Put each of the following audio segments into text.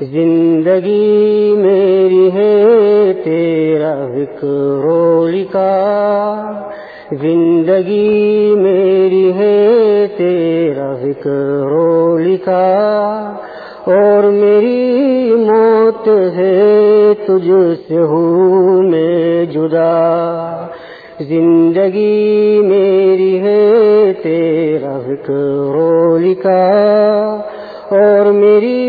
زندگی میری ہے، تیرا ذکر لکھا۔ زندگی میری ہے، تیرا ذکر لکھا۔ اور میری موت ہے، تجھ سے ہوں میں جدا۔ زندگی میری ہے، تیرا ذکر لکھا۔ اور میری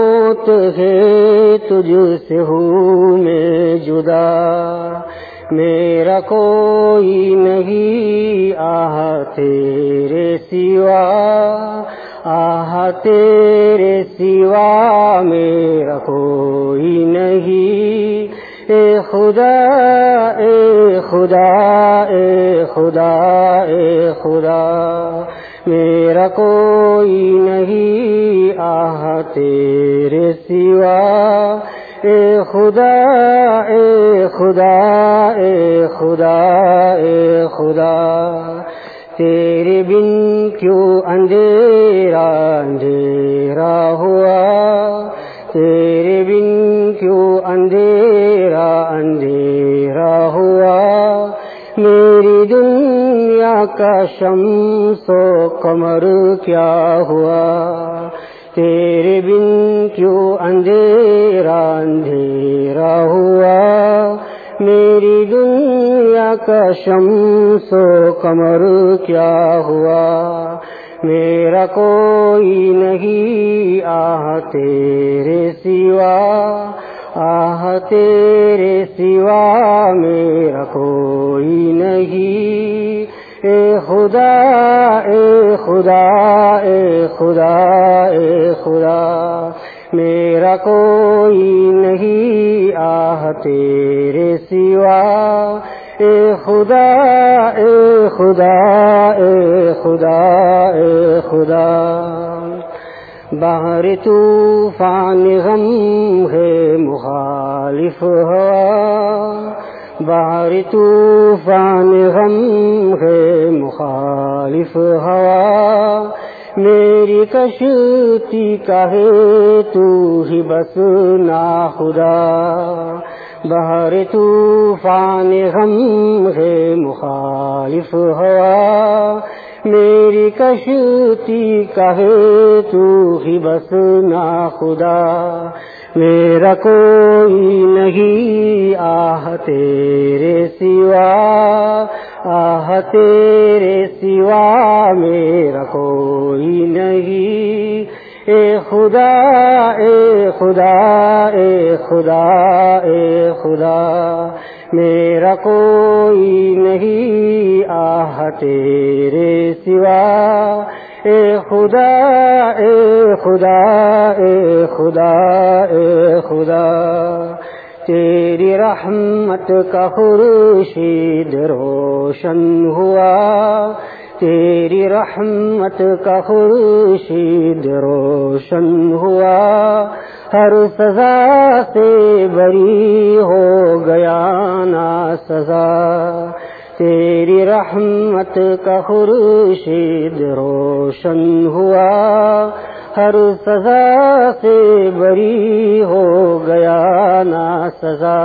موت ہے تجھ سے ہوں میں جدا۔ میرا کوئی نہیں آہ تیرے سوا آہ تیرے سوا۔ میرا کوئی نہیں، اے خدا اے خدا اے خدا اے خدا۔ میرا کوئی نہیں آہ تیرے سوا اے خدا اے خدا اے خدا اے خدا تیرے بن کیوں اندھیرا اندھیرا کا شمس و کمر کیا ہوا تیرے بن کیوں اندھیرا اندھیرا ہوا میری دنیا کا شمس و کمر کیا ہوا میرا کوئی نہیں آہ تیرے سوا آہ تیرے سوا میرا کوئی نہیں اے خدا اے خدا اے خدا اے خدا، میرا کوئی نہیں آہ تیرے سوا۔ اے خدا اے خدا اے خدا اے خدا۔ باہر طوفان غم ہے مخالف ہوا۔ باہر طوفان غم مخالف ہوا۔ میری کشتی کا ہے تو ہی بس نا خدا۔ بہر طوفان غم ہے مخالف ہوا۔ میری کشتی کہے تو ہی بس نا خدا۔ میرا کوئی نہیں آہ تیرے سوا۔ آہ تیرے سوا میرا کوئی نہیں اے خدا اے خدا اے خدا اے خدا میرا کوئی نہیں آہ تیرے سوا اے خدا اے خدا اے خدا اے خدا تیری رحمت کا خورشید روشن ہوا تیری رحمت کا خورشید روشن ہوا ہر سزا سے بری ہو گیا نا سزا تیری رحمت کا خورشید روشن ہوا ہر سزا سے بری ہو گیا نا سزا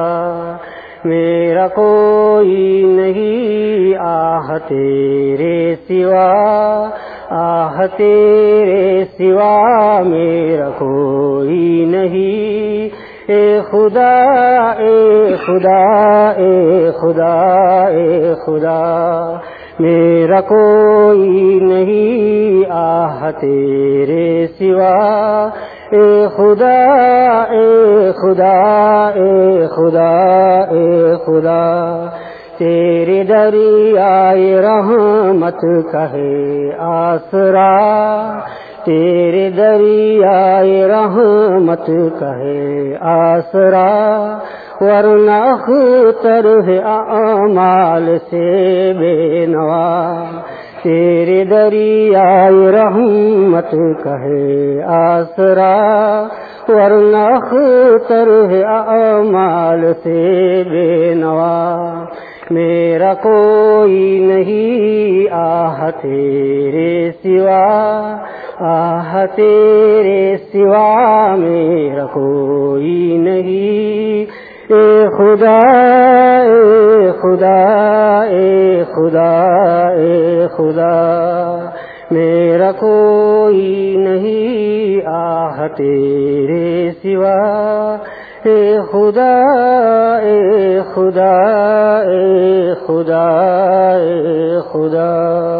میرا کوئی نہیں آہ تیرے سوا آہ تیرے سوا میرا کوئی نہیں اے خدا اے خدا اے خدا اے خدا میرا کوئی نہیں آہ تیرے سوا اے خدا اے خدا اے خدا اے خدا تیرے دریائے رحمت کہے آسرا تیرے دریائے رحمت کہے آسرا ورنہ اختر ہے اعمال سے بے نوا تیرے دریائے رحمت کہے آسرا ورنہ اختر ہے اعمال سے بے نوا میرا کوئی نہیں آہ تیرے سوا آہ تیرے سوا میرا کوئی نہیں اے خدا اے خدا اے خدا اے خدا، میرا کوئی نہیں آہ تیرے سوا۔ اے خدا اے خدا اے خدا اے خدا۔